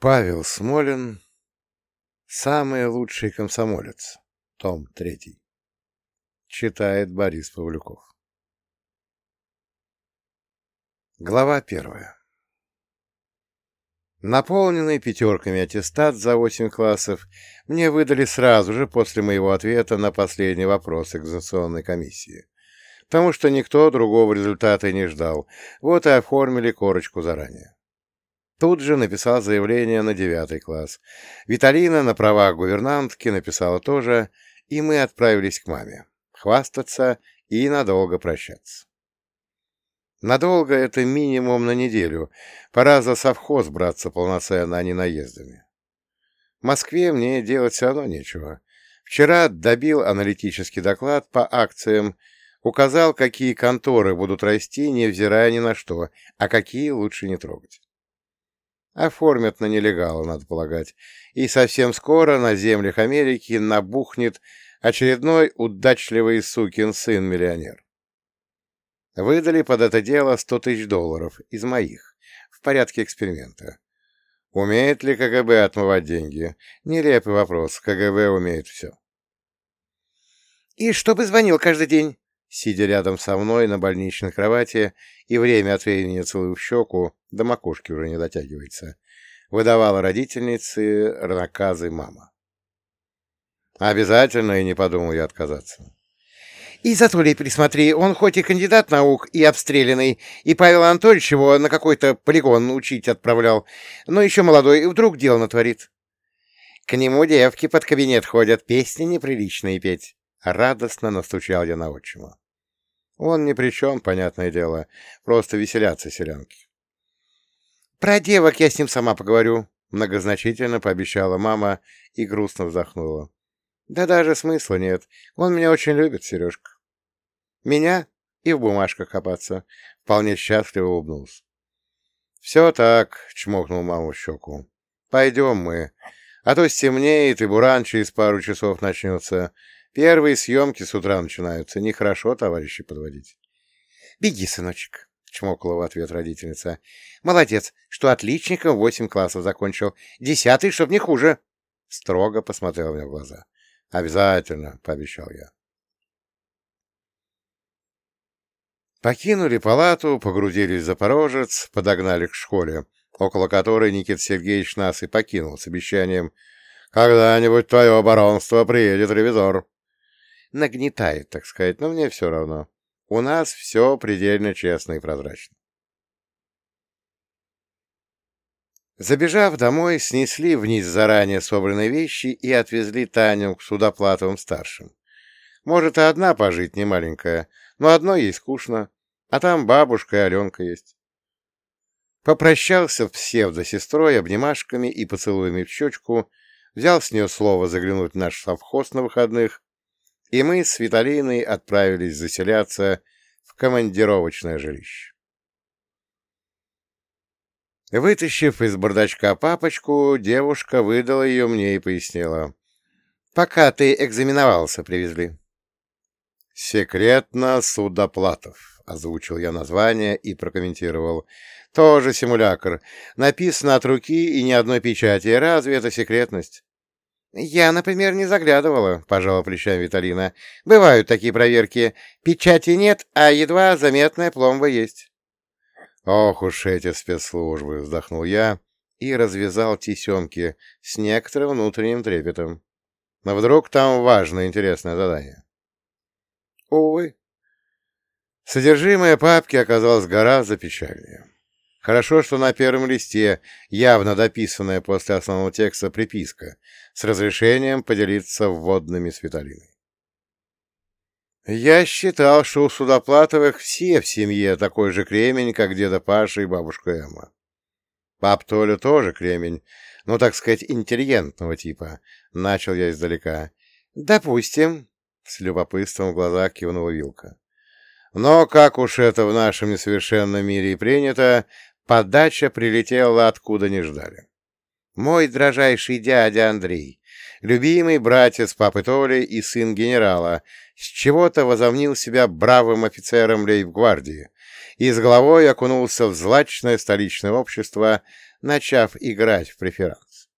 Павел Смолин «Самый лучший комсомолец», том 3. Читает Борис Павлюков. Глава первая. Наполненный пятерками аттестат за восемь классов мне выдали сразу же после моего ответа на последний вопрос экзаменационной комиссии, потому что никто другого результата не ждал, вот и оформили корочку заранее. Тут же написал заявление на девятый класс. Виталина на правах гувернантки написала тоже, и мы отправились к маме. Хвастаться и надолго прощаться. Надолго это минимум на неделю. Пора за совхоз браться полноценно, а не наездами. В Москве мне делать все равно нечего. Вчера добил аналитический доклад по акциям, указал, какие конторы будут расти, невзирая ни на что, а какие лучше не трогать. Оформят на нелегала, надо полагать. И совсем скоро на землях Америки набухнет очередной удачливый сукин сын-миллионер. Выдали под это дело 100 тысяч долларов из моих, в порядке эксперимента. Умеет ли КГБ отмывать деньги? Нелепый вопрос. КГБ умеет все. «И чтобы звонил каждый день?» Сидя рядом со мной на больничной кровати и время от времени целую в щеку, до макушки уже не дотягивается, выдавала родительнице наказы мама. Обязательно и не подумал я отказаться. И за Толей присмотри, он хоть и кандидат наук, и обстрелянный, и Павел Анатольевич его на какой-то полигон учить отправлял, но еще молодой, и вдруг дело натворит. К нему девки под кабинет ходят, песни неприличные петь. Радостно настучал я на отчима. Он ни при чем, понятное дело, просто веселятся селянки. «Про девок я с ним сама поговорю», — многозначительно пообещала мама и грустно вздохнула. «Да даже смысла нет. Он меня очень любит, Сережка». «Меня?» и в бумажках копаться. Вполне счастливо улыбнулся. «Все так», — чмокнул маму в щеку. «Пойдем мы. А то стемнеет, и буран через пару часов начнется. Первые съемки с утра начинаются. Нехорошо товарищи подводить». «Беги, сыночек», — чмокала в ответ родительница. — Молодец, что отличником восемь классов закончил. Десятый, чтоб не хуже. Строго посмотрел мне в глаза. — Обязательно, — пообещал я. Покинули палату, погрузились в Запорожец, подогнали к школе, около которой Никит Сергеевич нас и покинул с обещанием «Когда-нибудь твое оборонство приедет ревизор». Нагнетает, так сказать, но мне все равно. У нас все предельно честно и прозрачно. Забежав домой, снесли вниз заранее собранные вещи и отвезли Таню к Судоплатовым-старшим. Может, и одна пожить, не маленькая, но одной ей скучно, а там бабушка и Аленка есть. Попрощался псевдо-сестрой обнимашками и поцелуями в щечку, взял с нее слово заглянуть в наш совхоз на выходных и мы с Виталиной отправились заселяться в командировочное жилище. Вытащив из бардачка папочку, девушка выдала ее мне и пояснила. «Пока ты экзаменовался, привезли». «Секретно Судоплатов», — озвучил я название и прокомментировал. «Тоже симулятор. Написано от руки и ни одной печати. Разве это секретность?» «Я, например, не заглядывала», — пожала плечами Виталина. «Бывают такие проверки. Печати нет, а едва заметная пломба есть». «Ох уж эти спецслужбы!» — вздохнул я и развязал тесемки с некоторым внутренним трепетом. Но вдруг там важное интересное задание. Увы. Содержимое папки оказалось гораздо печальнее. Хорошо, что на первом листе явно дописанная после основного текста приписка с разрешением поделиться вводными с Виталиной. Я считал, что у Судоплатовых все в семье такой же кремень, как деда Паша и бабушка Эмма. Пап Толя тоже кремень, но, так сказать, интеллигентного типа. Начал я издалека. «Допустим», — с любопытством в глазах кивнула Вилка. Но, как уж это в нашем несовершенном мире и принято, Подача прилетела откуда не ждали. Мой дрожайший дядя Андрей, любимый братец папы Толи и сын генерала, с чего-то возомнил себя бравым офицером лейб-гвардии, и с головой окунулся в злачное столичное общество, начав играть в преферанс.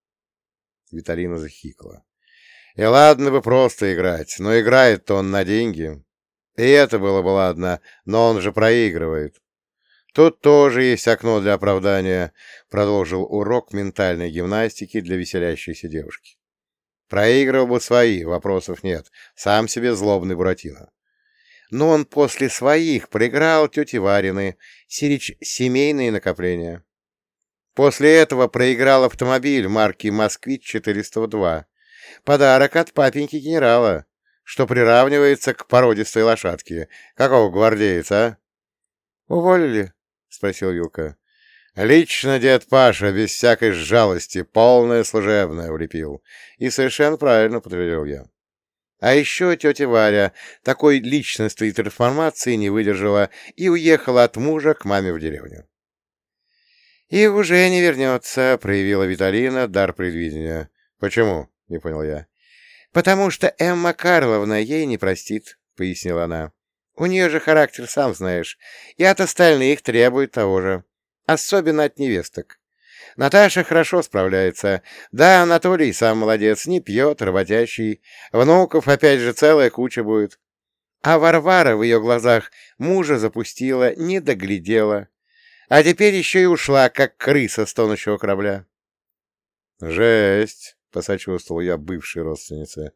Виталина захикала. И ладно бы просто играть, но играет-то он на деньги. И это было бы ладно, но он же проигрывает. Тут тоже есть окно для оправдания, продолжил урок ментальной гимнастики для веселящейся девушки. Проигрывал бы свои, вопросов нет. Сам себе злобный Буратино. Но он после своих проиграл тете Варины, сирич семейные накопления. После этого проиграл автомобиль марки «Москвич-402». Подарок от папеньки генерала, что приравнивается к породистой лошадке. Какого гвардейца, а? «Уволили?» — спросил Вилка. Лично дед Паша, без всякой жалости, полное служебное влепил. И совершенно правильно подтвердил я. А еще тетя Варя такой личностной трансформации не выдержала и уехала от мужа к маме в деревню. «И уже не вернется», — проявила Виталина дар предвидения. «Почему?» — не понял я. «Потому что Эмма Карловна ей не простит», — пояснила она. «У нее же характер, сам знаешь, и от остальных требует того же. Особенно от невесток. Наташа хорошо справляется. Да, Анатолий сам молодец, не пьет, работящий. Внуков опять же целая куча будет. А Варвара в ее глазах мужа запустила, не доглядела. А теперь еще и ушла, как крыса с тонущего корабля. «Жесть!» — посочувствовал я бывшей родственнице.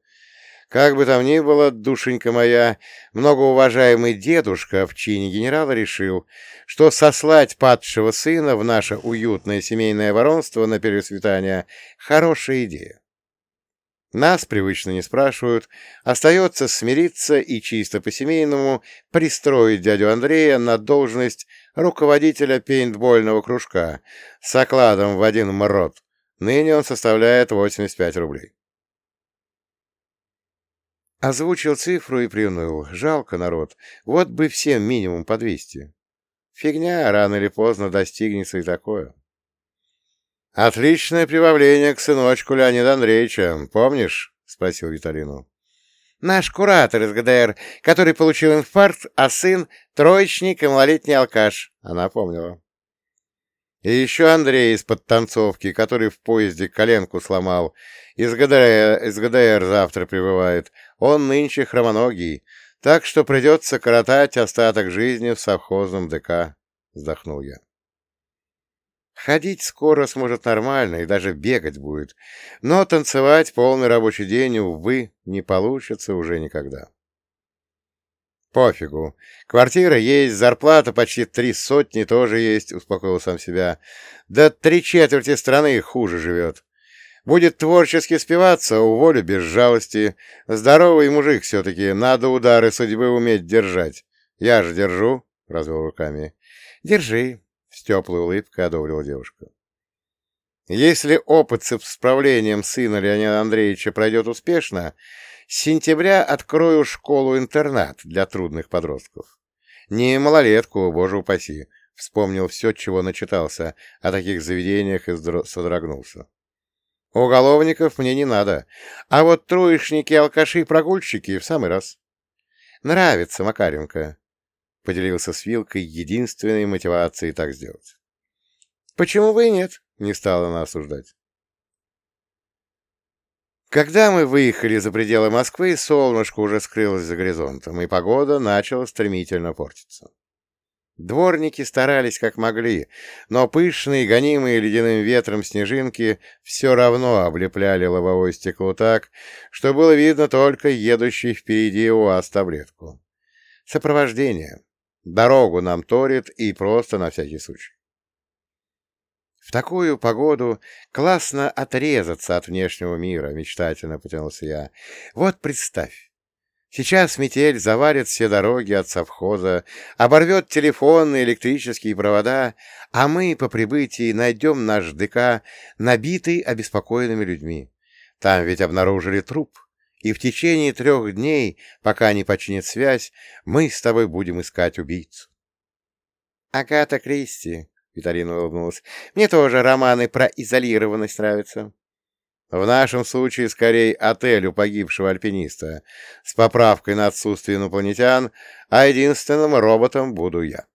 Как бы там ни было, душенька моя, многоуважаемый дедушка в чине генерала решил, что сослать падшего сына в наше уютное семейное воронство на пересвитание — хорошая идея. Нас привычно не спрашивают, остается смириться и чисто по-семейному пристроить дядю Андрея на должность руководителя пейнтбольного кружка с окладом в один мрот. Ныне он составляет 85 рублей. Озвучил цифру и приуныл. Жалко народ. Вот бы всем минимум по двести. Фигня, рано или поздно достигнется и такое. «Отличное прибавление к сыночку Леонида Андреевича, помнишь?» — спросил Виталину. «Наш куратор из ГДР, который получил инфаркт, а сын — троечник и малолетний алкаш», — она помнила. И еще Андрей из подтанцовки, который в поезде коленку сломал. Из ГДР, из ГДР завтра прибывает. Он нынче хромоногий, так что придется коротать остаток жизни в совхозном ДК, — вздохнул я. Ходить скоро сможет нормально и даже бегать будет, но танцевать полный рабочий день, увы, не получится уже никогда. «Пофигу. Квартира есть, зарплата почти три сотни тоже есть», — успокоил сам себя. «Да три четверти страны хуже живет. Будет творчески спиваться, уволю без жалости. Здоровый мужик все-таки, надо удары судьбы уметь держать. Я же держу», — развел руками. «Держи», — с теплой улыбкой одобрила девушка. «Если опыт с справлением сына Леонида Андреевича пройдет успешно, с сентября открою школу-интернат для трудных подростков. Не малолетку, боже упаси. Вспомнил все, чего начитался о таких заведениях и содрогнулся. Уголовников мне не надо, а вот троечники, алкаши и прогульщики в самый раз. Нравится Макаренко, — поделился с Вилкой единственной мотивацией так сделать. — Почему бы и нет? — не стала она осуждать. Когда мы выехали за пределы Москвы, солнышко уже скрылось за горизонтом, и погода начала стремительно портиться. Дворники старались как могли, но пышные, гонимые ледяным ветром снежинки все равно облепляли лобовое стекло так, что было видно только едущий впереди УАЗ-таблетку. Сопровождение. Дорогу нам торит и просто на всякий случай. В такую погоду классно отрезаться от внешнего мира, мечтательно потянулся я. Вот представь. Сейчас метель заварит все дороги от совхоза, оборвет телефонные электрические провода, а мы по прибытии найдем наш ДК, набитый обеспокоенными людьми. Там ведь обнаружили труп, и в течение трех дней, пока не починит связь, мы с тобой будем искать убийцу. Агата Кристи, Виталина улыбнулась. «Мне тоже романы про изолированность нравятся». «В нашем случае, скорее, отель у погибшего альпиниста, с поправкой на отсутствие инопланетян, а единственным роботом буду я».